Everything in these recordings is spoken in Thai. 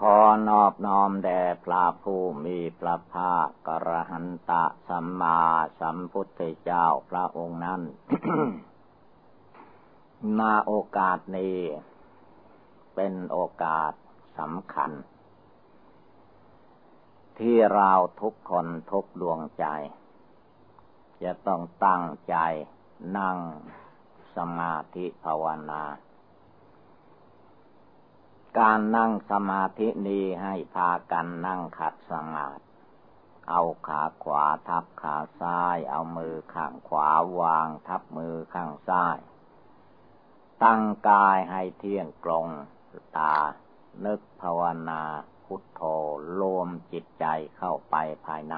ขอนอบน้อมแด่พระผู้มีพระภาคกระหันตะสัมมาสัมพุทธเจ้าพระองค์นั้นนาโอกาสนี้ เป็นโอกาสสำคัญ ที่เราทุกคนทุกดวงใจ จะต้องตั้งใจนั่งสมาธิภาวนา การนั่งสมาธินี้ให้พากันนั่งขัดสมาธิเอาขาขวาทับขาซ้าย เอามือข้างขวาวางทับมือข้างซ้าย ตั้งกายให้เที่ยงตรงตา นึกภาวนาพุทโธรวมจิตใจเข้าไปภายใน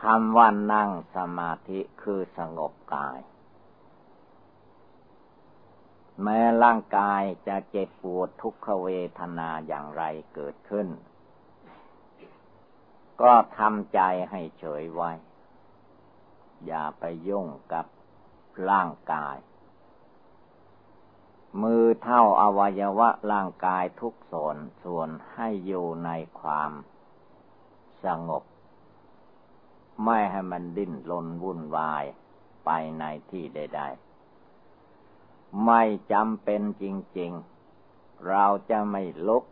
คำว่านั่งสมาธิคือสงบกาย แม้ร่างกายจะเจ็บปวดทุกขเวทนาอย่างไรเกิดขึ้น ก็ทำใจให้เฉยไว้ อย่าไปยุ่งกับร่างกาย มือเท่าอวัยวะร่างกายทุกส่วนส่วนให้อยู่ในความสงบ ไม่ให้มันดิ้นรนวุ่นวายไปในที่ใดๆ ไม่จำเป็นจริง ๆ เราจะไม่ลุก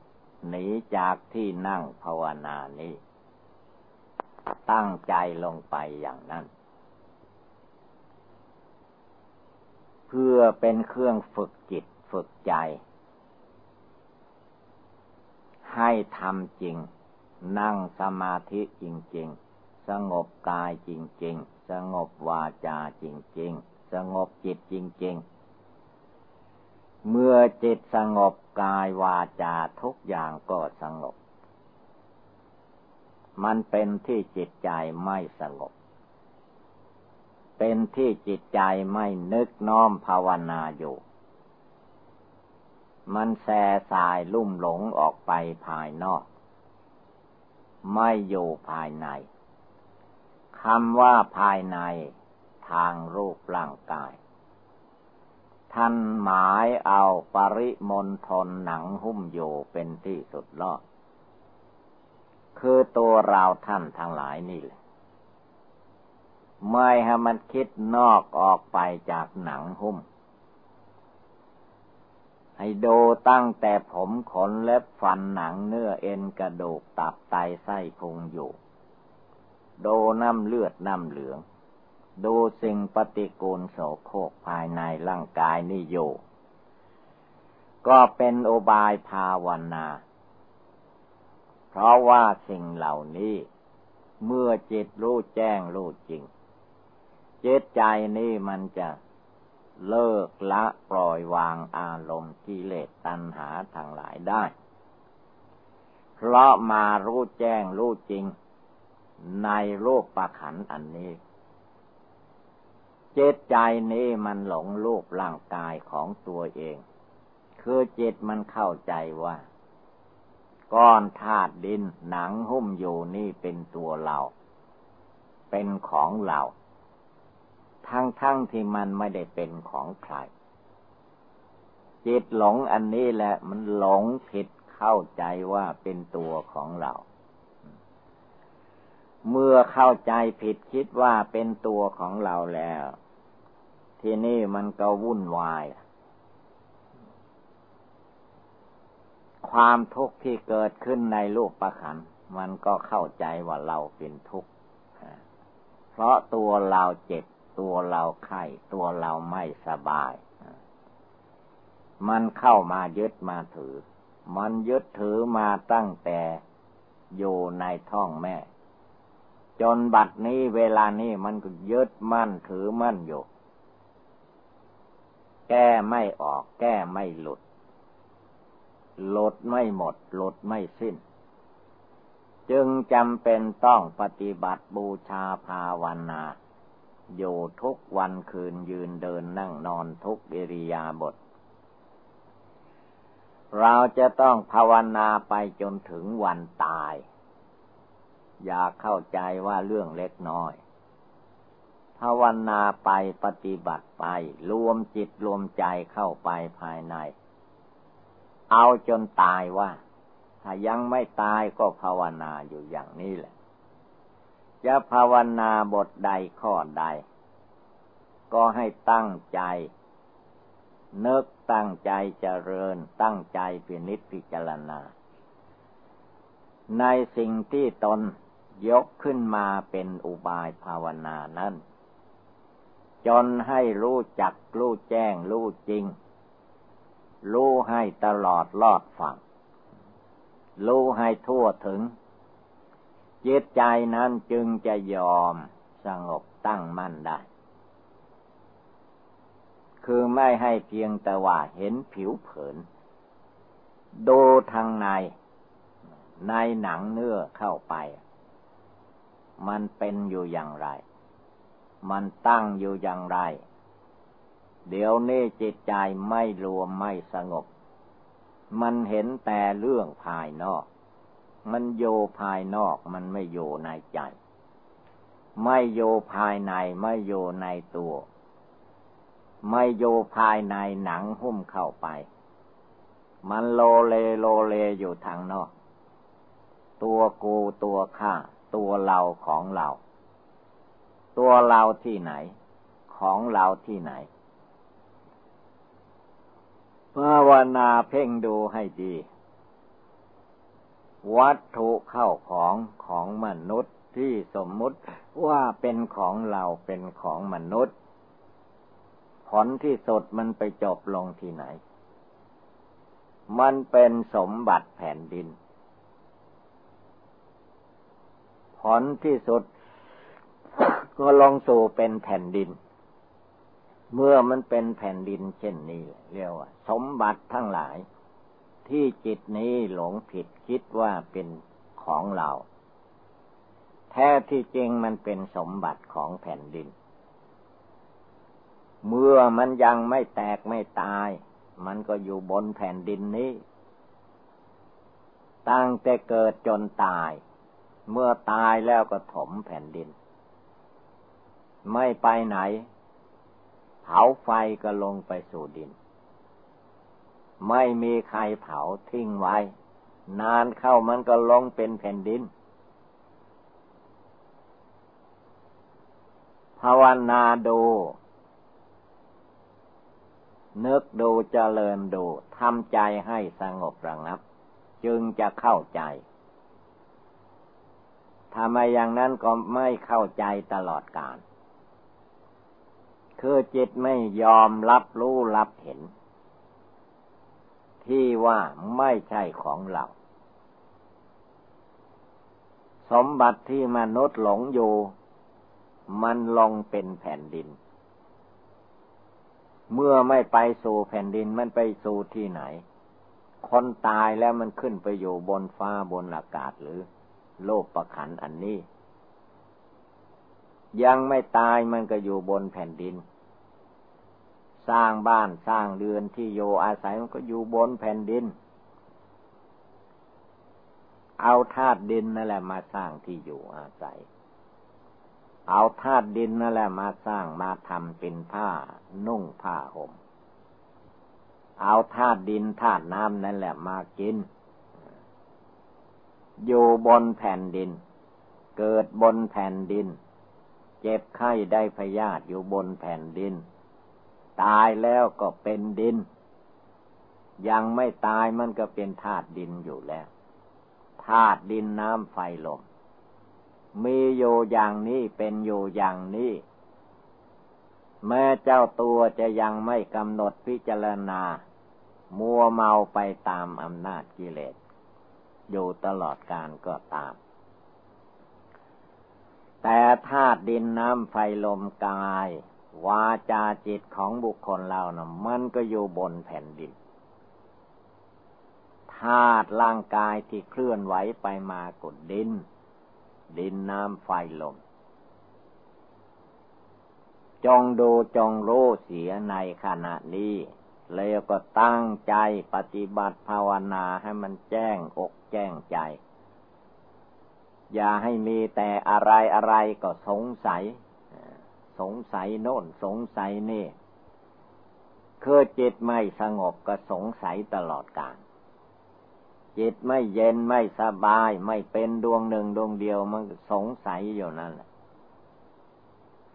หนีจากที่นั่งภาวนานี้ ตั้งใจลงไปอย่างนั้น เพื่อเป็นเครื่องฝึกจิตฝึกใจ ให้ทำจริง นั่งสมาธิจริง ๆ สงบกายจริง ๆ สงบวาจาจริง ๆ สงบจิตจริง ๆ เมื่อจิตสงบกายวาจาทุกอย่างก็สงบ มันเป็นที่จิตใจไม่สงบ เป็นที่จิตใจไม่นึกน้อมภาวนาอยู่ มันแส่สายลุ่มหลงออกไปภายนอก ไม่อยู่ภายในคำว่าภายในทางรูปร่างกาย ท่านหมายเอาปริมณฑลหนังหุ้มอยู่เป็นที่สุดลอด คือตัวเราท่านทั้งหลายนี่แหละไม่ให้มันคิดนอกออกไปจากหนังหุ้ม ให้ดูตั้งแต่ผมขนเล็บฟันหนังเนื้อเอ็นกระดูกตับไตไส้พุงอยู่ ดูน้ำเลือดน้ำเหลือง ดูสิ่งปฏิกูลโสโครกภายในร่างกายนี่อยู่ ก็เป็นโอบายภาวนา เพราะว่าสิ่งเหล่านี้ เมื่อจิตรู้แจ้งรู้จริงจิตใจนี่มันจะเลิกละปล่อยวางอารมณ์กิเลสตัณหาทางหลายได้ เพราะมารู้แจ้งรู้จริง ในโลกประขันอันนี้ จิตใจนี้มันหลงรูปร่างกายของตัวเอง คือจิตมันเข้าใจว่า ก้อนธาตุดินหนังหุ้มอยู่นี่เป็นตัวเรา เป็นของเรา ทั้งๆทที่มันไม่ได้เป็นของใคร จิตหลงอันนี้แหละมันหลงผิดเข้าใจว่าเป็นตัวของเราเมื่อเข้าใจผิดคิดว่าเป็นตัวของเราแล้ว ทีนี้มันก็วุ่นวาย ความทุกข์ที่เกิดขึ้นในลูกประคัน มันก็เข้าใจว่าเราเป็นทุกข์ เพราะตัวเราเจ็บ ตัวเราไข้ ตัวเราไม่สบาย มันเข้ามายึดมาถือ มันยึดถือมาตั้งแต่อยู่ในท้องแม่ จนบัดนี้เวลานี้มันก็ยึดมั่นถือมั่นอยู่ แก้ไม่ออก แก้ไม่หลุด หลุดไม่หมด หลุดไม่สิ้น จึงจำเป็นต้องปฏิบัติบูชาภาวนา อยู่ทุกวันคืนยืนเดินนั่งนอนทุกอิริยาบถเราจะต้องภาวนาไปจนถึงวันตาย อย่าเข้าใจว่าเรื่องเล็กน้อย ภาวนาไปปฏิบัติไป รวมจิตรวมใจเข้าไปภายใน เอาจนตายว่า ถ้ายังไม่ตายก็ภาวนาอยู่อย่างนี้แหละ จะภาวนาบทใดข้อใด ก็ให้ตั้งใจนึกตั้งใจเจริญตั้งใจพินิจพิจารณา ในสิ่งที่ตนยกขึ้นมาเป็นอุบายภาวนานั้น จนให้รู้จักรู้แจ้งรู้จริง รู้ให้ตลอดลอดฝังรู้ให้ทั่วถึง จิตใจนั้นจึงจะยอมสงบตั้งมั่นได้ คือไม่ให้เพียงแต่ว่าเห็นผิวเผิน ดูทางใน ในหนังเนื้อเข้าไป มันเป็นอยู่อย่างไร มันตั้งอยู่อย่างไร เดี๋ยวนี้จิตใจไม่รวมไม่สงบ มันเห็นแต่เรื่องภายนอก มันโยภายนอกมันไม่โยในใจ ไม่โยภายในไม่โยในตัว ไม่อยู่ภายในหนังหุ้มเข้าไป มันโลเลโลเลอยู่ทางนอก ตัวกูตัวข้าตัวเราของเรา ตัวเราที่ไหน ของเราที่ไหนภาวนาเพ่งดูให้ดี วัตถุเข้าของของมนุษย์ที่สมมุติว่าเป็นของเราเป็นของมนุษย์ ผลที่สุดมันไปจบลงที่ไหน มันเป็นสมบัติแผ่นดิน ผลที่สุด ก็ลงสู่เป็นแผ่นดิน เมื่อมันเป็นแผ่นดินเช่นนี้เรียกว่า สมบัติทั้งหลาย ที่จิตนี้หลงผิดคิดว่าเป็นของเรา แท้ที่จริงมันเป็นสมบัติของแผ่นดิน เมื่อมันยังไม่แตกไม่ตาย มันก็อยู่บนแผ่นดินนี้ ตั้งแต่เกิดจนตาย เมื่อตายแล้วก็ถมแผ่นดิน ไม่ไปไหน เผาไฟก็ลงไปสู่ดิน ไม่มีใครเผาทิ้งไว้ นานเข้ามันก็ลงเป็นแผ่นดินภาวนาดูนึกดูเจริญดูทำใจให้สงบระงับ จึงจะเข้าใจทำไมอย่างนั้นก็ไม่เข้าใจตลอดกาล คือจิตไม่ยอมรับรู้รับเห็น ที่ว่าไม่ใช่ของเรา สมบัติที่มนุษย์หลงอยู่ มันลงเป็นแผ่นดิน เมื่อไม่ไปสู่แผ่นดินมันไปสู่ที่ไหน คนตายแล้วมันขึ้นไปอยู่บนฟ้าบนอากาศหรือ โลกประขันอันนี้ยังไม่ตายมันก็อยู่บนแผ่นดิน สร้างบ้านสร้างเรือนที่โยอาศัยมันก็อยู่บนแผ่นดิน เอาธาตุดินนั่นแหละมาสร้างที่อยู่อาศัย เอาธาตุดินนั่นแหละมาสร้างมาทำเป็นผ้านุ่งผ้าห่ม เอาธาตุดินธาตุน้ำนั่นแหละมากิน อยู่บนแผ่นดิน เกิดบนแผ่นดิน เจ็บไข้ได้พยาธิอยู่บนแผ่นดิน ตายแล้วก็เป็นดิน ยังไม่ตายมันก็เป็นธาตุดินอยู่แล้วธาตุดินน้ำไฟลม มีอยู่อย่างนี้เป็นอยู่อย่างนี้ แม้เจ้าตัวจะยังไม่กำหนดพิจารณา มัวเมาไปตามอำนาจกิเลส อยู่ตลอดการก็ตาม แต่ธาตุดินน้ำไฟลมกาย วาจาจิตของบุคคลเรานะ่ะ มันก็อยู่บนแผ่นดินธาตุร่างกายที่เคลื่อนไหวไปมากดดิน ดินน้ำไฟลม จงดูจงรู้เสียในขณะนี้ แล้วก็ตั้งใจปฏิบัติภาวนาให้มันแจ้งอกแจ้งใจ อย่าให้มีแต่อะไรอะไรก็สงสัย สงสัยโน่นสงสัยนี่คือจิตไม่สงบก็สงสัยตลอดกาลจิตไม่เย็นไม่สบายไม่เป็นดวงหนึ่งดวงเดียวมันสงสัยอยู่นั่นแหละ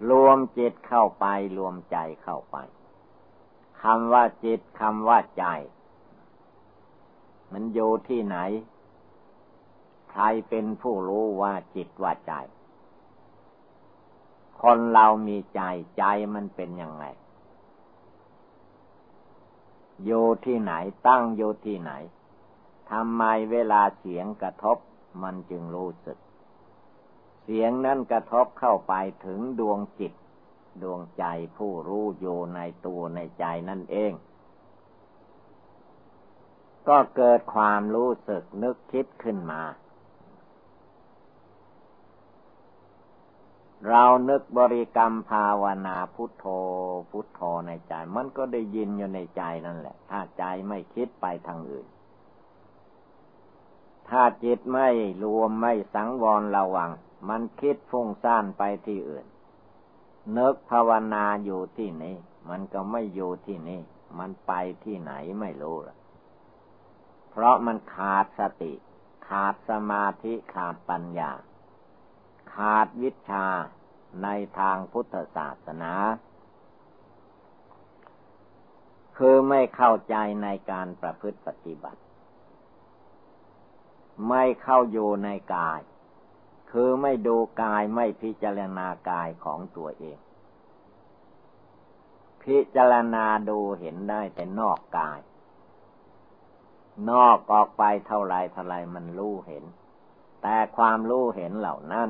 รวมจิตเข้าไปรวมใจเข้าไปคำว่าจิตคำว่าใจ มันอยู่ที่ไหน ใครเป็นผู้รู้ว่าจิตว่าใจ คนเรามีใจใจมันเป็นยังไง อยู่ที่ไหนตั้งอยู่ที่ไหนทำไมเวลาเสียงกระทบมันจึงรู้สึก เสียงนั้นกระทบเข้าไปถึงดวงจิต ดวงใจผู้รู้อยู่ในตัวในใจนั่นเอง ก็เกิดความรู้สึกนึกคิดขึ้นมา เรานึกบริกรรมภาวนาพุทโธ พุทโธในใจ มันก็ได้ยินอยู่ในใจนั่นแหละ ถ้าใจไม่คิดไปทางอื่น ถ้าจิตไม่รวมไม่สังวรระวัง มันคิดฟุ้งซ่านไปที่อื่น นึกภาวนาอยู่ที่นี่มันก็ไม่อยู่ที่นี่มันไปที่ไหนไม่รู้ละเพราะมันขาดสติ ขาดสมาธิขาดปัญญา ขาดวิชาในทางพุทธศาสนา คือไม่เข้าใจในการประพฤติปฏิบัติ ไม่เข้าอยู่ในกาย คือไม่ดูกายไม่พิจารณากายของตัวเอง พิจารณาดูเห็นได้แต่นอกกาย นอกออกไปเท่าไรเท่าไรมันรู้เห็น แต่ความรู้เห็นเหล่านั้น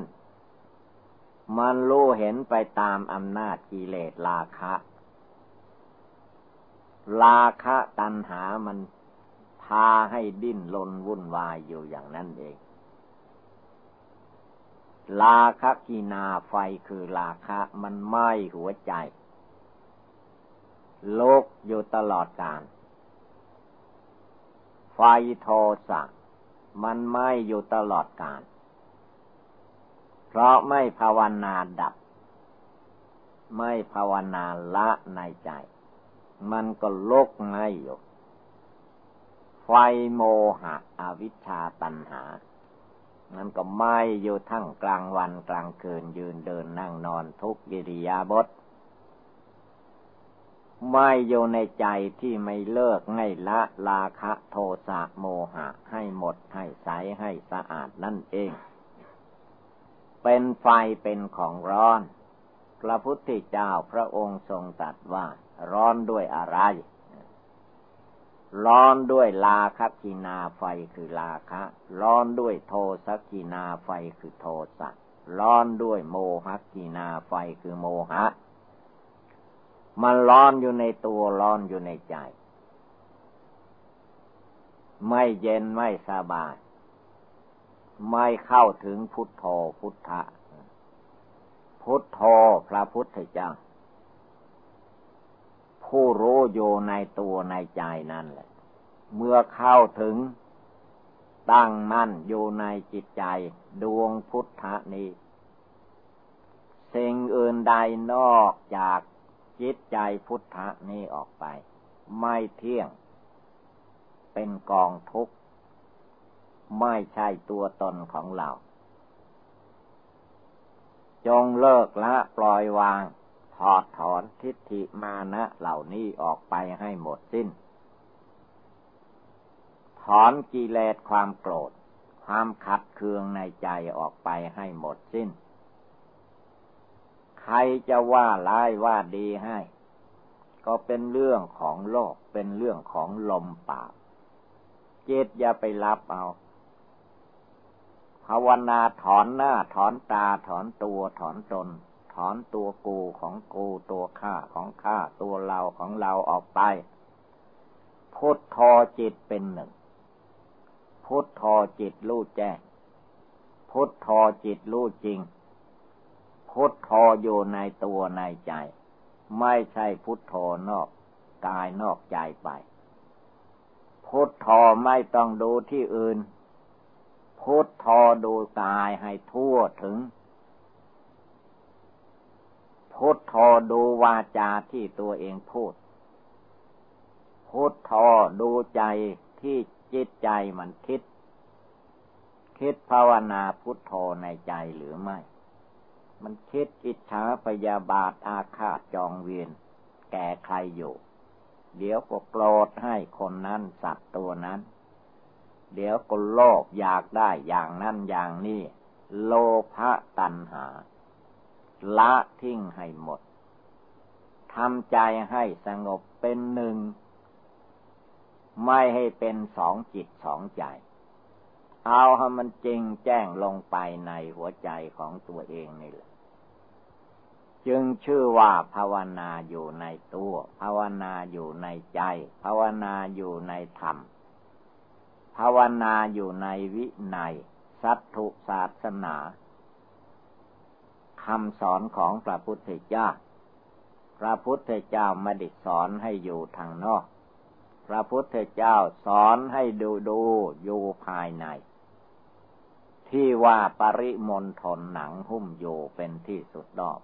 มันรู้เห็นไปตามอำนาจกิเลสราคะ ราคะตัณหามันพาให้ดิ้นรนวุ่นวายอยู่อย่างนั้นเอง ราคะกีนาไฟคือราคะมันไหม้หัวใจ โลกอยู่ตลอดกาลไฟโทสะมันไหม้อยู่ตลอดกาล เพราะไม่ภาวนาดับ ไม่ภาวนาละในใจ มันก็ลกไงอยู่ไฟโมหะอวิชชาตัณหา มันก็ไหมอยู่ทั้งกลางวันกลางคืนยืนเดินนั่งนอนทุกกิริยาบทไม่อยู่ในใจที่ไม่เลิกง่ละลาคะโทสะโมหะให้หมดให้ใสให้สะอาดนั่นเอง เป็นไฟเป็นของร้อน พระพุทธเจ้าพระองค์ทรงตรัสว่า ร้อนด้วยอะไร ร้อนด้วยลาคกินาไฟคือลาคะ ร้อนด้วยโทสกินาไฟคือโทสะ ร้อนด้วยโมหกินาไฟคือโมหะ มันร้อนอยู่ในตัวร้อนอยู่ในใจ ไม่เย็นไม่สบาย ไม่เข้าถึงพุทโธพุทธะ พุทโธพระพุทธเจ้า ผู้รู้อยู่ในตัวในใจนั่นแหละ เมื่อเข้าถึงตั้งมั่นอยู่ในจิตใจดวงพุทธะนี้สิ่งอื่นใดนอกจากจิตใจพุทธะนี้ออกไป ไม่เที่ยง เป็นกองทุกข์ ไม่ใช่ตัวตนของเรา จงเลิกละปล่อยวาง ถอดถอนทิฏฐิมานะเหล่านี้ออกไปให้หมดสิ้น ถอนกิเลสความโกรธ ความขัดเคืองในใจออกไปให้หมดสิ้น ใครจะว่าร้ายว่าดีให้ ก็เป็นเรื่องของโลกเป็นเรื่องของลมปากจิตอย่าไปรับเอา ภาวนาถอนหน้า ถอนตา ถอนตัวถอนตน ถอนตัวกูของกูตัวข้าของข้าตัวเราของเราออกไปพุทโธจิตเป็นหนึ่ง พุทโธจิตรู้แจ้ง พุทโธจิตรู้จริง พุทธออยู่ในตัวในใจ ไม่ใช่พุทโธนอกกายนอกใจไป พุทโธไม่ต้องดูที่อื่น พุทโธดูกายให้ทั่วถึง พุทโธดูวาจาที่ตัวเองพูด พุทโธดูใจที่จิตใจมันคิด คิดภาวนาพุทโธในใจหรือไม่ มันคิดอิจฉาพยาบาทอาฆาตจองเวียน แก่ใครอยู่ เดี๋ยวก็โกรธให้คนนั้นสัตว์ตัวนั้น เดี๋ยวก็โลภอยากได้อย่างนั้นอย่างนี้โลภะตัณหา ละทิ้งให้หมดทำใจให้สงบเป็นหนึ่ง ไม่ให้เป็นสองจิตสองใจ เอาให้มันจริงแจ้งลงไปในหัวใจของตัวเองนี่แหละ จึงชื่อว่าภาวนาอยู่ในตัว ภาวนาอยู่ในใจ ภาวนาอยู่ในธรรม ภาวนาอยู่ในวินัยสัตถุศาสนาคำสอนของพระพุทธเจ้า พระพุทธเจ้าไม่ได้สอนให้อยู่ทางนอก พระพุทธเจ้าสอนให้ดูดูอยู่ภายใน ที่ว่าปริมณฑลหนังหุ้มโยเป็นที่สุดดอบ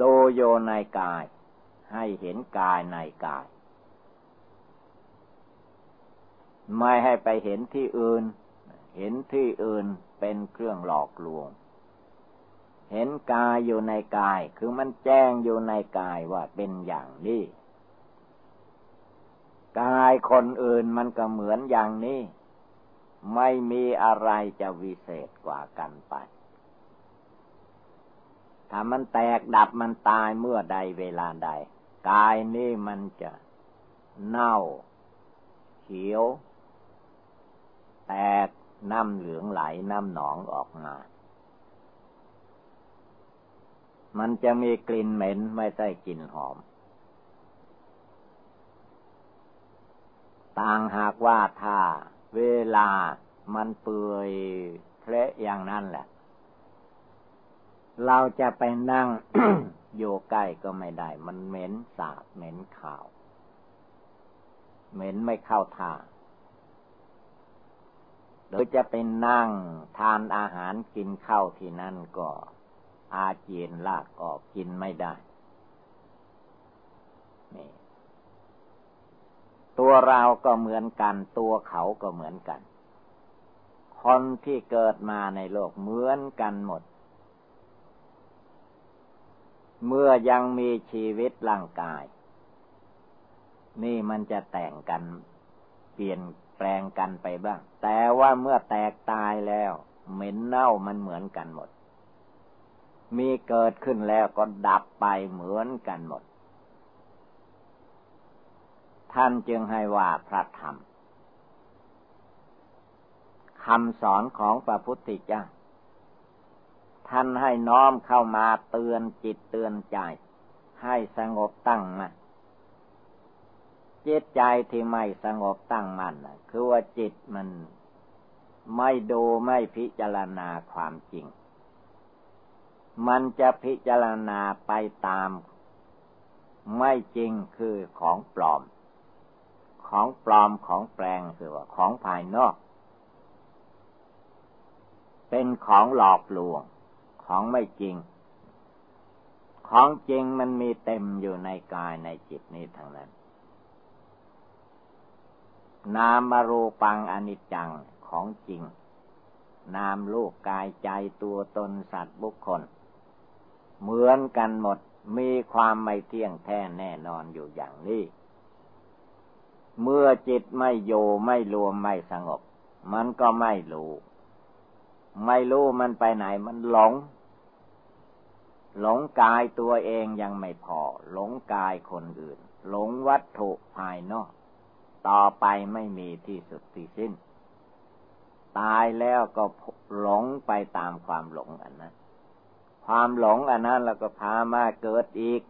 ดูโยในกาย ให้เห็นกายในกาย ไม่ให้ไปเห็นที่อื่น เห็นที่อื่นเป็นเครื่องหลอกลวง เห็นกายอยู่ในกาย คือมันแจ้งอยู่ในกายว่าเป็นอย่างนี้ กายคนอื่นมันก็เหมือนอย่างนี้ ไม่มีอะไรจะวิเศษกว่ากันไปถ้ามันแตกดับมันตายเมื่อใดเวลาใด กายนี่มันจะเน่า เขียว แตกน้ำเหลืองไหลน้ำหนองออกมา มันจะมีกลิ่นเหม็นไม่ใช่กลิ่นหอม ต่างหากว่าถ้าเวลามันเปื่อยเพละอย่างนั้นแหละ เราจะไปนั่งอยู่ใกล้ก็ไม่ได้ มันเหม็นสาบเหม็นข่าว เหม็นไม่เข้าท่า หรือจะไปนั่งทานอาหารกินข้าวที่นั่นก็อาเจียนลากออกกินไม่ได้นี่ตัวเราก็เหมือนกัน ตัวเขาก็เหมือนกัน คนที่เกิดมาในโลกเหมือนกันหมด เมื่อยังมีชีวิตร่างกาย นี่มันจะแต่งกันเปลี่ยน ลงกันไปบ้าง แต่ว่าเมื่อแตกตายแล้ว เหม็นเน่ามันเหมือนกันหมด มีเกิดขึ้นแล้วก็ดับไปเหมือนกันหมด ท่านจึงให้ว่าพระธรรมคำสอนของพระพุทธเจ้าท่านให้น้อมเข้ามาเตือนจิตเตือนใจ ให้สงบตั้งมัน่น จิตใจที่ไม่สงบตั้งมั่นคือว่าจิตมันไม่ดูไม่พิจารณาความจริง มันจะพิจารณาไปตาม ไม่จริงคือของปลอม ของปลอมของแปลงคือว่าของภายนอก เป็นของหลอกลวง ของไม่จริง ของจริงมันมีเต็มอยู่ในกายในจิตนี้ทั้งนั้น นามรูปังอนิจจังของจริง นามลูกกายใจตัวตนสัตว์บุคคล เหมือนกันหมดมีความไม่เที่ยงแท้แน่นอนอยู่อย่างนี้ เมื่อจิตไม่โยไม่รวมไม่สงบ มันก็ไม่รู้ ไม่รู้มันไปไหนมันหลง หลงกายตัวเองยังไม่พอ หลงกายคนอื่น หลงวัตถุภายนอก ต่อไปไม่มีที่สุดที่สิ้น ตายแล้วก็หลงไปตามความหลงอันนั้นความหลงอันนั้นเราก็พามาเกิดอีก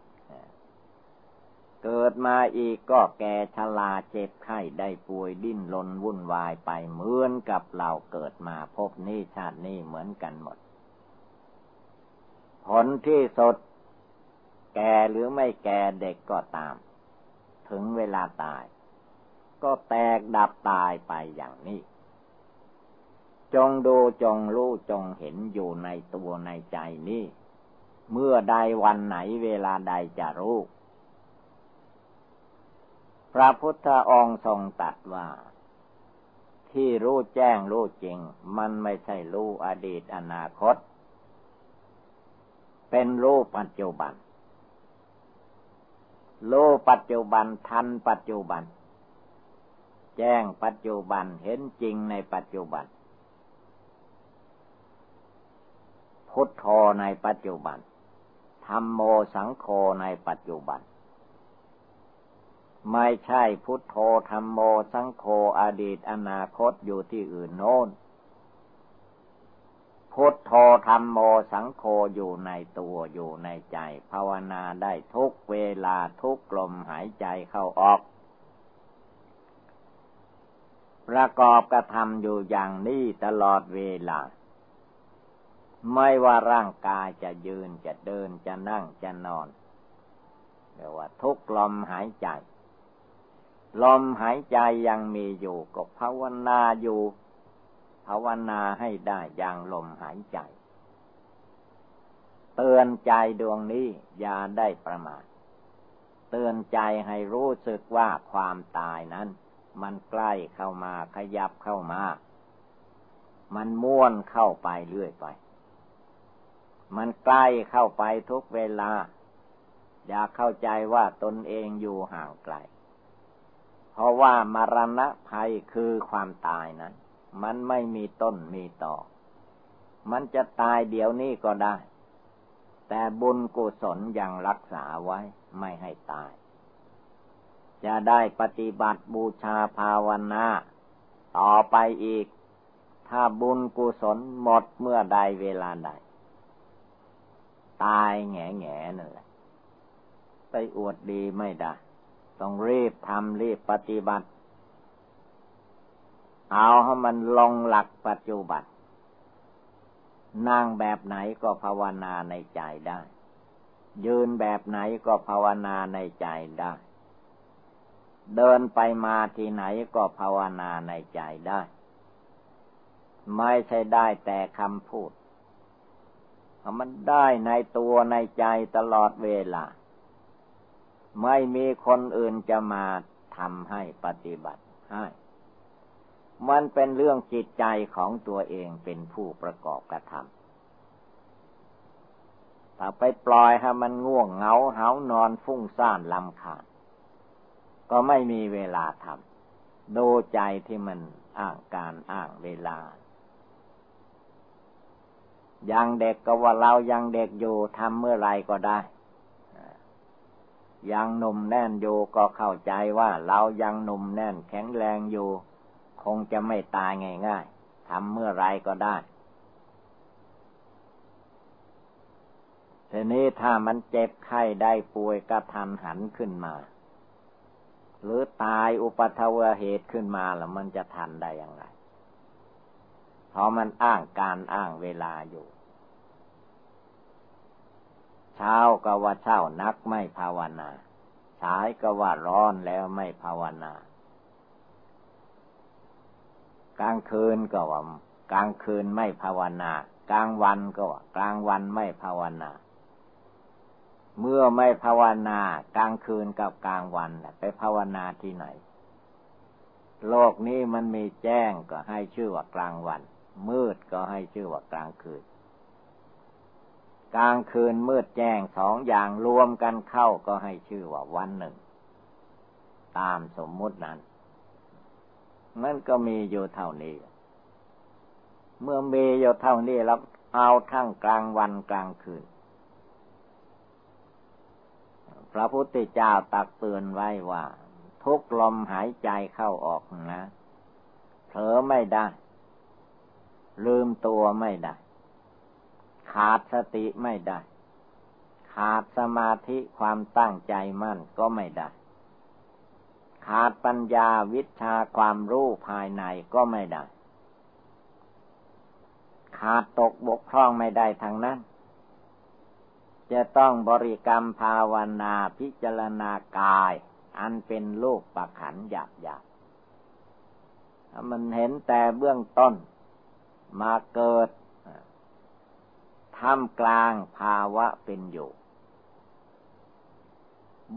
เกิดมาอีกก็แก่ชราเจ็บไข้ได้ป่วยดิ้นรนวุ่นวายไปเหมือนกับเราเกิดมาพบนี้ชาตินี้เหมือนกันหมด ผลที่สดแก่หรือไม่แก่เด็กก็ตาม ถึงเวลาตาย ก็แตกดับตายไปอย่างนี้ จงดูจงรู้จงเห็นอยู่ในตัวในใจนี้ เมื่อใดวันไหนเวลาใดจะรู้ พระพุทธองค์ทรงตัดว่า ที่รู้แจ้งรู้จริง มันไม่ใช่รู้อดีตอนาคต เป็นรู้ปัจจุบันรู้ปัจจุบันทันปัจจุบัน แจ้งปัจจุบันเห็นจริงในปัจจุบัน พุทโธในปัจจุบันธรรมโมสังโฆในปัจจุบัน ไม่ใช่พุทโธธรรมโมสังโฆอดีตอนาคตอยู่ที่อื่นโน้นพุทโธธรรมโมสังโฆอยู่ในตัวอยู่ในใจ ภาวนาได้ทุกเวลาทุกลมหายใจเข้าออก ประกอบกระทำอยู่อย่างนี้ตลอดเวลา ไม่ว่าร่างกายจะยืนจะเดินจะนั่งจะนอนเรียกว่าทุกลมหายใจ ลมหายใจยังมีอยู่ก็ภาวนาอยู่ ภาวนาให้ได้อย่างลมหายใจ เตือนใจดวงนี้อย่าได้ประมาทเตือนใจให้รู้สึกว่าความตายนั้น มันใกล้เข้ามาขยับเข้ามา มันม้วนเข้าไปเรื่อยไป มันใกล้เข้าไปทุกเวลา อย่าเข้าใจว่าตนเองอยู่ห่างไกล เพราะว่ามรณะภัยคือความตายนะมันไม่มีต้นมีต่อ มันจะตายเดี๋ยวนี้ก็ได้ แต่บุญกุศลยังรักษาไว้ไม่ให้ตาย จะได้ปฏิบัติบูชาภาวนา ต่อไปอีก ถ้าบุญกุศลหมดเมื่อใดเวลาใด ตายแง่แง่นั่นแหละ ไปอวดดีไม่ได้ ต้องรีบทำรีบปฏิบัติ เอาให้มันลงหลักปัจจุบันนั่งแบบไหนก็ภาวนาในใจได้ ยืนแบบไหนก็ภาวนาในใจได้ เดินไปมาที่ไหนก็ภาวนาในใจได้ ไม่ใช่ได้แต่คำพูด มันได้ในตัวในใจตลอดเวลา ไม่มีคนอื่นจะมาทำให้ปฏิบัติให้ มันเป็นเรื่องจิตใจของตัวเองเป็นผู้ประกอบกระทำถ้าไปปล่อยให้มันง่วงเหงาเหานอนฟุ้งซ่านลำคาญ ก็ไม่มีเวลาทำดูใจที่มันอ้างการอ้างเวลายังเด็กก็ว่าเรายังเด็กอยู่ทำเมื่อไรก็ได้ยังหนุ่มแน่นอยู่ก็เข้าใจว่าเรายังหนุ่มแน่นแข็งแรงอยู่ คงจะไม่ตายง่ายๆทำเมื่อไรก็ได้ทีนี้ถ้ามันเจ็บไข้ได้ป่วยกระทันหันขึ้นมา หรือตายอุปทวเหตุขึ้นมาแล้วมันจะทันได้อย่างไร เพราะมันอ้างการอ้างเวลาอยู่ เช้าก็ว่าเช้านักไม่ภาวนา สายก็ว่าร้อนแล้วไม่ภาวนากลางคืนก็ว่ากลางคืนไม่ภาวนากลางวันก็ว่ากลางวันไม่ภาวนา เมื่อไม่ภาวนากลางคืนกับกลางวันไปภาวนาที่ไหน โลกนี้มันมีแจ้งก็ให้ชื่อว่ากลางวัน มืดก็ให้ชื่อว่ากลางคืน กลางคืนมืดแจ้งสองอย่างรวมกันเข้าก็ให้ชื่อว่าวันหนึ่ง ตามสมมุตินั้นมันก็มีอยู่เท่านี้ เมื่อมีอยู่เท่านี้แล้วเอาทั้งกลางวันกลางคืน พระพุทธเจ้าตักเตือนไว้ว่า ทุกลมหายใจเข้าออกนะเผลอไม่ได้ ลืมตัวไม่ได้ ขาดสติไม่ได้ขขาดสมาธิความตั้งใจมั่นก็ไม่ได้ ขาดปัญญาวิชาความรู้ภายในก็ไม่ได้ ขาดตกบกพร่องไม่ได้ทางนั้น จะต้องบริกรรมภาวนาพิจารณากาย อันเป็นลูกประขันหยาบหยาบมันเห็นแต่เบื้องต้น มาเกิดท่ามกลางภาวะเป็นอยู่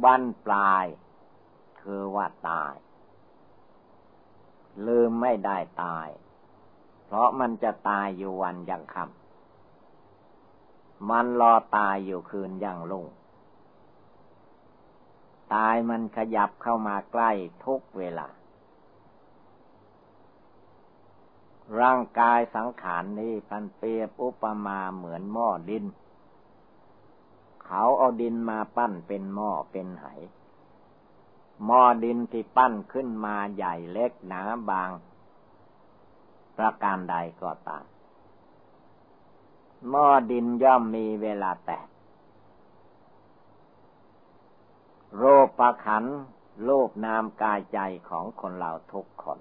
บั้นปลายคือว่าตาย ลืมไม่ได้ตาย เพราะมันจะตายอยู่วันยังคำ มันรอตายอยู่คืนยังลุ่ง ตายมันขยับเข้ามาใกล้ทุกเวลา ร่างกายสังขารนนี้พันเปียบอุปมาเหมือนหม้อดิน เขาเอาดินมาปั้นเป็นหม้อเป็นไหหม้อดินที่ปั้นขึ้นมาใหญ่เล็กหนาบาง ประการใดก็ตาม หม้อดินย่อมมีเวลาแตก โรคประขันโลกนามกายใจของคนเราทุกคน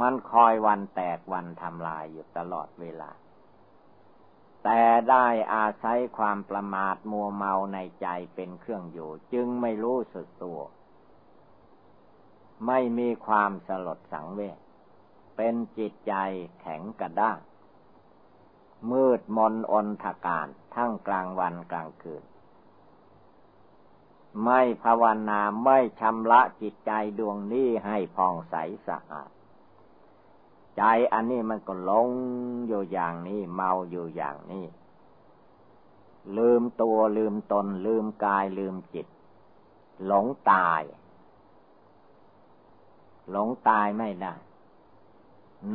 มันคอยวันแตกวันทำลายอยู่ตลอดเวลา แต่ได้อาศัยความประมาทมัวเมาในใจเป็นเครื่องอยู่ จึงไม่รู้สึกตัว ไม่มีความสลดสังเวชเป็นจิตใจแข็งกระด้าง มืดมนอนทการ ทั้งกลางวันกลางคืน ไม่ภาวนาไม่ชำระจิตใจดวงนี้ให้ผ่องใสสะอาด ใจอันนี้มันก็หลงอยู่อย่างนี้เมาอยู่อย่างนี้ ลืมตัวลืมตน ลืมกายลืมจิต หลงตาย หลงตายไม่ได้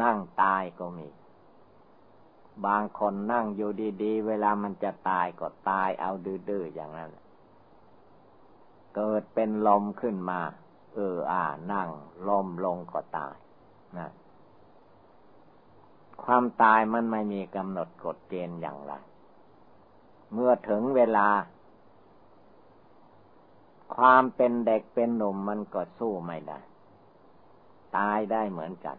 นั่งตายก็มี บางคนนั่งอยู่ดีๆ เวลามันจะตายก็ตายเอาดื้อๆอย่างนั้น เกิดเป็นลมขึ้นมา เอออ่า นั่งลมลงก็ตายนะความตายมันไม่มีกำหนดกฎเกณฑ์อย่างไร เมื่อถึงเวลา ความเป็นเด็กเป็นหนุ่มมันก็สู้ไม่ได้ ตายได้เหมือนกัน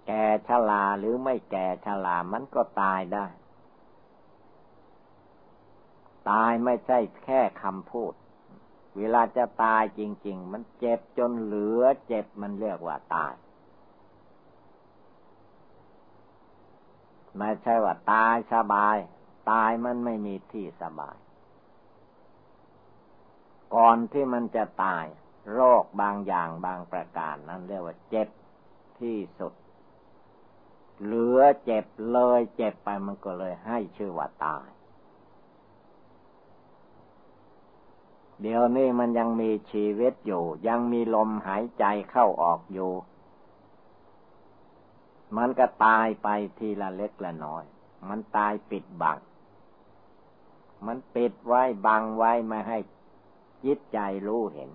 แก่ชราหรือไม่แก่ชรามันก็ตายได้ ตายไม่ใช่แค่คำพูด เวลาจะตายจริง ๆ มันเจ็บจนเหลือเจ็บมันเรียกว่าตายไม่ใช่ว่าตายสบาย ตายมันไม่มีที่สบาย ก่อนที่มันจะตาย โรคบางอย่างบางประการนั้นเรียกว่าเจ็บที่สุด เหลือเจ็บเลยเจ็บไปมันก็เลยให้ชื่อว่าตาย เดี๋ยวนี้มันยังมีชีวิตอยู่ ยังมีลมหายใจเข้าออกอยู่ มันก็ตายไปทีละเล็กละน้อย มันตายปิดบัง มันปิดไว้บังไว้ไม่ให้ยิตใจรู้เห็น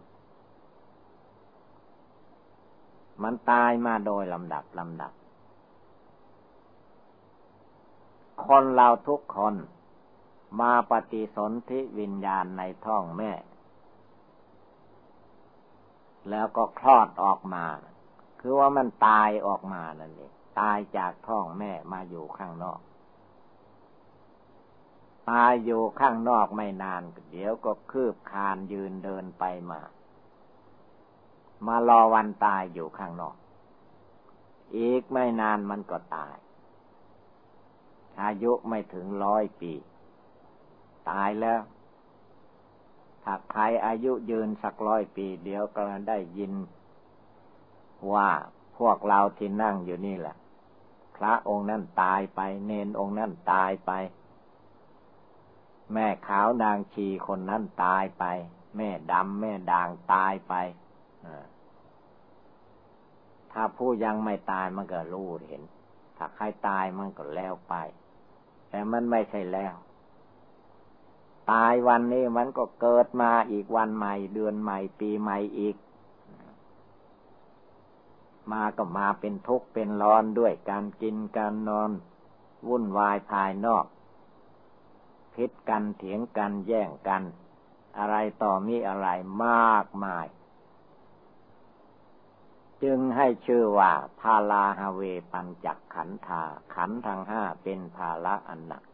มันตายมาโดยลำดับลำดับ คนเราทุกคนมาปฏิสนธิวิญญาณในท้องแม่ แล้วก็คลอดออกมา คือว่ามันตายออกมานั่นเองตายจากท้องแม่มาอยู่ข้างนอก ตายอยู่ข้างนอกไม่นาน เดี๋ยวก็คืบคานยืนเดินไปมา มารอวันตายอยู่ข้างนอก อีกไม่นานมันก็ตาย อายุไม่ถึงร้อยปี ตายแล้วถ้าใครอายุยืนสักร้อยปี เดี๋ยวก็ได้ยิน ว่าพวกเราที่นั่งอยู่นี่แหละ พระองค์นั้นตายไป เนนองค์นั้นตายไป แม่ขาวนางชีคนนั้นตายไป แม่ดำแม่ด่างตายไปถ้าผู้ยังไม่ตายมันก็รู้เห็น ถ้าใครตายมันก็แล้วไป แต่มันไม่ใช่แล้ว ตายวันนี้มันก็เกิดมาอีกวันใหม่ เดือนใหม่ ปีใหม่อีก มาก็มาเป็นทุกข์เป็นร้อนด้วยการกินการนอน วุ่นวายภายนอกพิษกันเถียงกันแย่งกัน อะไรต่อมีอะไรมากมาย จึงให้ชื่อว่าพาลาฮาเวปัญจักขันธาขันทั้งห้าเป็นภาละอันหนัก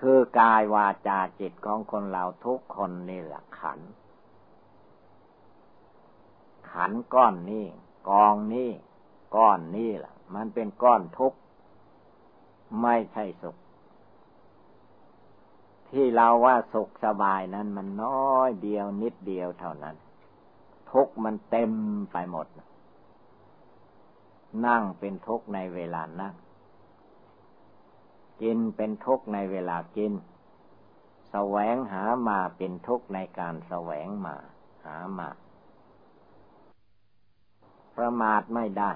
คือกายวาจาจิตของคนเราทุกคนนี่แหละขัน ขันก้อนนี้กองนี้ก้อนนี้แหละมันเป็นก้อนทุกข์ไม่ใช่สุข ที่เราว่าสุขสบายนั้นมันน้อยเดียวนิดเดียวเท่านั้น ทุกมันเต็มไปหมด นั่งเป็นทุกในเวลานั่ง กินเป็นทุกในเวลากิน แสวงหามาเป็นทุกในการแสวงมา หามา ประมาทไม่ได้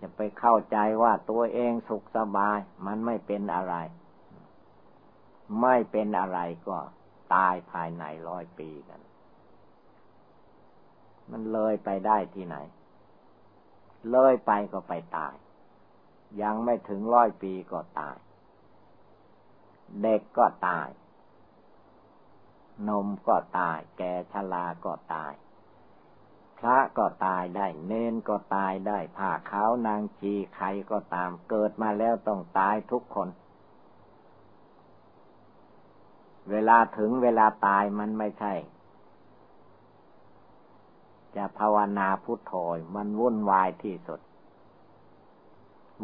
จะไปเข้าใจว่าตัวเองสุขสบาย มันไม่เป็นอะไร ไม่เป็นอะไรก็ตายภายในร้อยปีกัน มันเลยไปได้ที่ไหน เลยไปก็ไปตาย ยังไม่ถึงร้อยปีก็ตาย เด็กก็ตาย นมก็ตาย แก่ชราก็ตาย พระก็ตายได้ เนนก็ตายได้ผ้าขาวนางชีใครก็ตาม เกิดมาแล้วต้องตายทุกคนเวลาถึงเวลาตายมันไม่ใช่ จะภาวนาพุทโธมันวุ่นวายที่สุด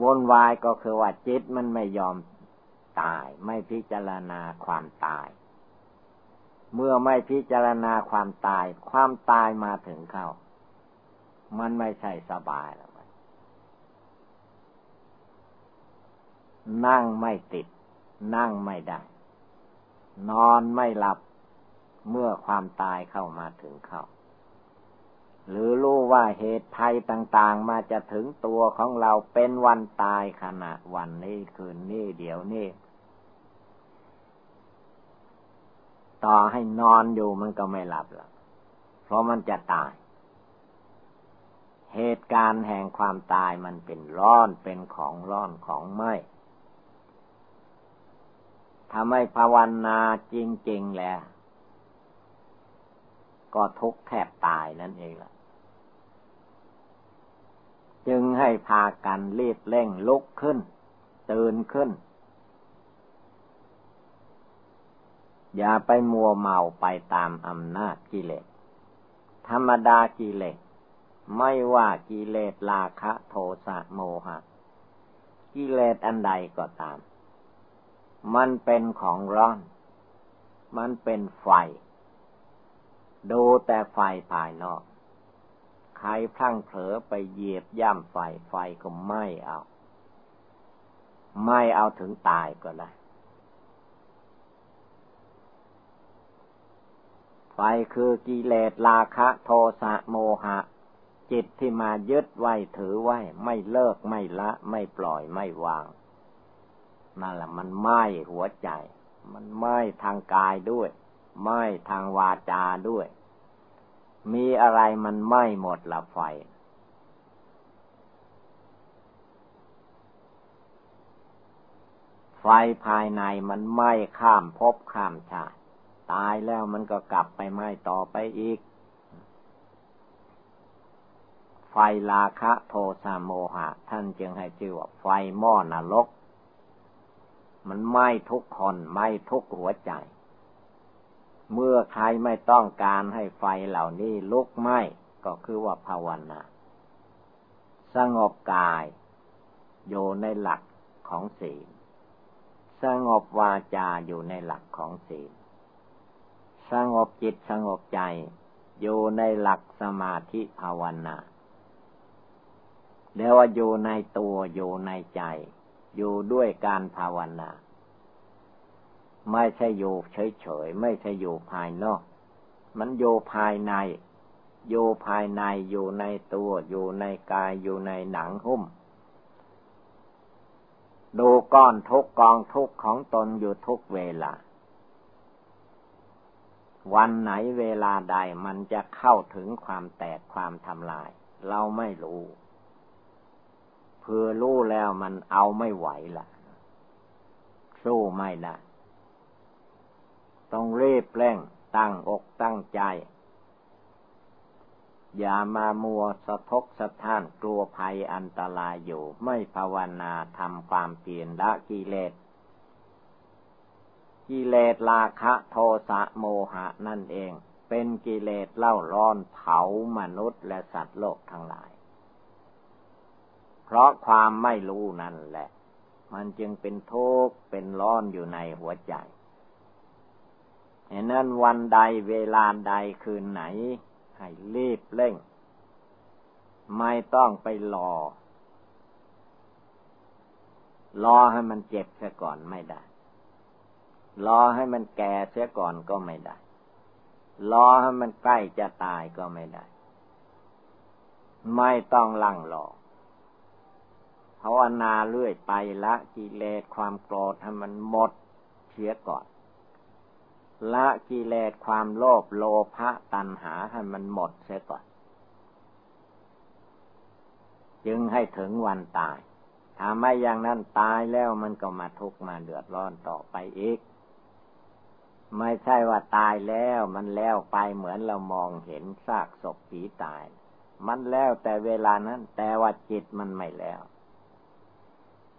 วุ่นวายก็คือว่าจิตมันไม่ยอมตาย ไม่พิจารณาความตาย เมื่อไม่พิจารณาความตาย ความตายมาถึงเข้า มันไม่ใช่สบายแล้วมันนั่งไม่ติด นั่งไม่ได้ นอนไม่หลับ เมื่อความตายเข้ามาถึงเข้า หรือรู้ว่าเหตุภัยต่าง ๆ มาจะถึงตัวของเราเป็นวันตายขณะวันนี้คืนนี้เดี๋ยวนี้ ต่อให้นอนอยู่มันก็ไม่หลับหรอกเพราะมันจะตาย เหตุการณ์แห่งความตายมันเป็นร้อนเป็นของร้อนของไหมทำให้ภาวนาจริง ๆ แล้ว ก็ทุกแทบตายนั่นเองล่ะ จึงให้พากันรีบเร่งลุกขึ้น ตื่นขึ้น อย่าไปมัวเมาไปตามอำนาจกิเลส ธรรมดากิเลส ไม่ว่ากิเลสราคะโทสะโมหะ กิเลสอันใดก็ตาม มันเป็นของร้อน มันเป็นไฟ ดูแต่ไฟภายนอก ใครพลั้งเผลอไปเหยียบย่ำไฟไฟก็ไม่เอา ไม่เอาถึงตายก็ได้ไฟคือกิเลสราคะ โทสะโมหะ จิตที่มายึดไว้ถือไว้ ไม่เลิกไม่ละ ไม่ปล่อยไม่วางนั่นแหละมันไหม้หัวใจ มันไหม้ทางกายด้วยไหม้ทางวาจาด้วย มีอะไรมันไหม้หมดละไฟ ไฟภายในมันไหม้ข้ามภพข้ามชาติ ตายแล้วมันก็กลับไปไหม้ต่อไปอีก ไฟราคะโทสะโมหะ ท่านจึงให้ชื่อว่าไฟหม้อนรก มันไหม้ทุกคนไหม้ทุกหัวใจ เมื่อใครไม่ต้องการให้ไฟเหล่านี้ลุกไหม้ก็คือว่าภาวนา สงบกาย อยู่ในหลักของศีล สงบวาจาอยู่ในหลักของศีล สงบจิตสงบใจ อยู่ในหลักสมาธิภาวนาเรียกว่าอยู่ในตัวอยู่ในใจ อยู่ด้วยการภาวนา ไม่ใช่อยู่เฉยๆ ไม่ใช่อยู่ภายนอก มันอยู่ภายใน อยู่ภายในอยู่ในตัว อยู่ในกายอยู่ในหนังหุ้ม ดูก้อนทุกกองทุกของตนอยู่ทุกเวลา วันไหนเวลาใดมันจะเข้าถึงความแตกความทำลาย เราไม่รู้เพื่อรู้แล้วมันเอาไม่ไหวละ่ะ สู้ไม่ได้ ต้องรีบเร่งตั้งอกตั้งใจ อย่ามามัวสะทกสะท้านกลัวภัยอันตรายอยู่ ไม่ภาวนาทำความเปลี่ยนละกิเลสกิเลสราคะโทสะโมหะนั่นเอง เป็นกิเลสเล่าร้อนเผามนุษย์และสัตว์โลกทั้งหลาย เพราะความไม่รู้นั่นแหละ มันจึงเป็นทุกข์เป็นร้อนอยู่ในหัวใจ เหนั้นวันใดเวลาใดคืนไหน ให้รีบเร่ง ไม่ต้องไปรอ รอให้มันเจ็บซะก่อนไม่ได้ รอให้มันแก่เสียก่อนก็ไม่ได้ รอให้มันใกล้จะตายก็ไม่ได้ ไม่ต้องลังรอภาวนาเรื่อยไปละกิเลสความโกรธให้มันหมดเสียก่อน ละกิเลสความโลภโลภะตัณหาให้มันหมดเสียก่อน จึงให้ถึงวันตาย ถ้าไม่อย่างนั้นตายแล้วมันก็มาทุกข์มาเดือดร้อนต่อไปอีก ไม่ใช่ว่าตายแล้วมันแล้วไปเหมือนเรามองเห็นซากศพผีตาย มันแล้วแต่เวลานั้น แต่ว่าจิตมันไม่แล้ว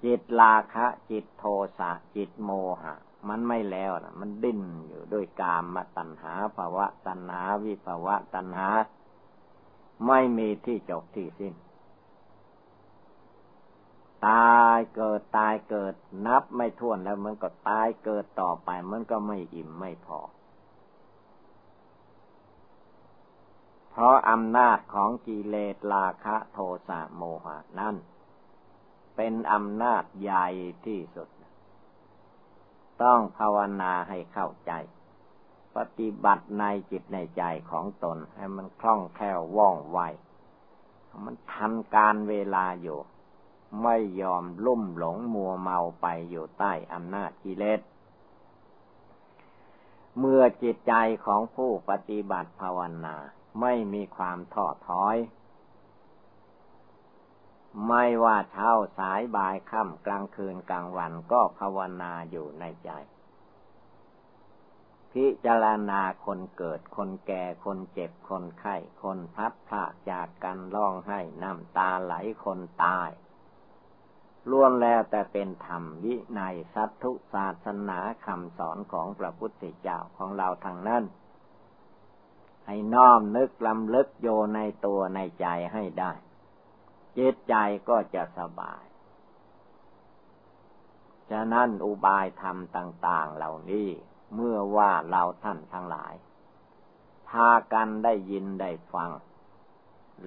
จิตราคะ จิตโทสะจิตโมหะ มันไม่แล้วนะมันดิ้นอยู่ด้วยกามมาตัณหาภาวะตัณหาวิภาวะตัณหา ไม่มีที่จบที่สิ้น ตายเกิดตายเกิดนับไม่ถ้วนแล้วมันก็ตายเกิดต่อไป มันก็ไม่อิ่มไม่พอ เพราะอำนาจของกิเลสราคะโทสะโมหะนั่นเป็นอำนาจใหญ่ที่สุด ต้องภาวนาให้เข้าใจ ปฏิบัติในจิตในใจของตน ให้มันคล่องแคล่วว่องไว มันทันการเวลาอยู่ ไม่ยอมลุ่มหลงมัวเมาไปอยู่ใต้อำนาจกิเลสเมื่อจิตใจของผู้ปฏิบัติภาวนาไม่มีความท้อถอย ไม่ว่าเช้าสายบ่ายค่ำกลางคืนกลางวันก็ภาวนาอยู่ในใจ พิจารณาคนเกิดคนแก่คนเจ็บคนไข้คนพัดพลาจากกันร้องให้น้ำตาไหลคนตายล้วนแล้วแต่เป็นธรรมวิในสัตุศาสนาคำสอนของพระพุทธเจ้าของเราทางนั้น ให้น้อมนึกลำลึกโยในตัวในใจให้ได้ จิตใจก็จะสบาย ฉะนั้นอุบายธรรมต่าง ๆ เหล่านี้เมื่อว่าเราท่านทั้งหลาย พากันได้ยินได้ฟัง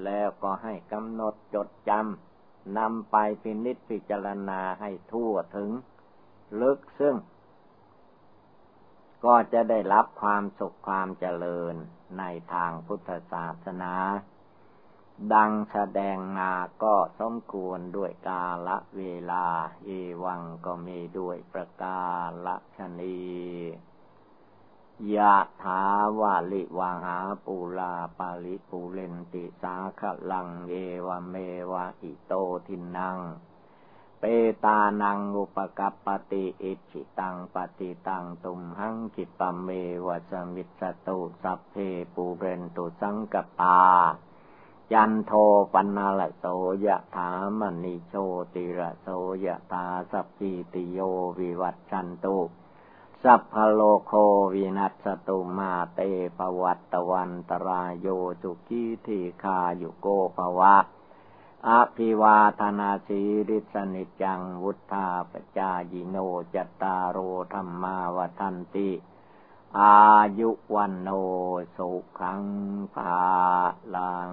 แล้วก็ให้กำหนดจดจำนำไปพินิจพิจารณาให้ทั่วถึง ลึกซึ่ง ก็จะได้รับความสุขความเจริญในทางพุทธศาสนา ดังแสดงนาก็สมควรด้วยกาละเวลา เอวังก็มีด้วยประกาละชนียะถาวาลิวาหาปูราปะริปูเรนติสาคะรัง เอวะเมวะอิโตทินนัง เปตานังอุปะกัปปะติอิจฉิตังปัตถิตังตุมหัง ขิปปะเมวะ สะมิชฌะตุสัพเพปูเรนตุสังกัปปา จันโทปัณณะระโสยะถา มะณิโชติระโสยะถาสัพพีติโยวิวัชชันตุสัพพโลโควินัสตุมาเตปวัตตวันตรายโยจุกีทีคายุโกภวะอภิวาธนาสีริสนิจังวุธาปจายิโนจตารโรธรรมาวทันติ อายุวันโนสุขังภาลัง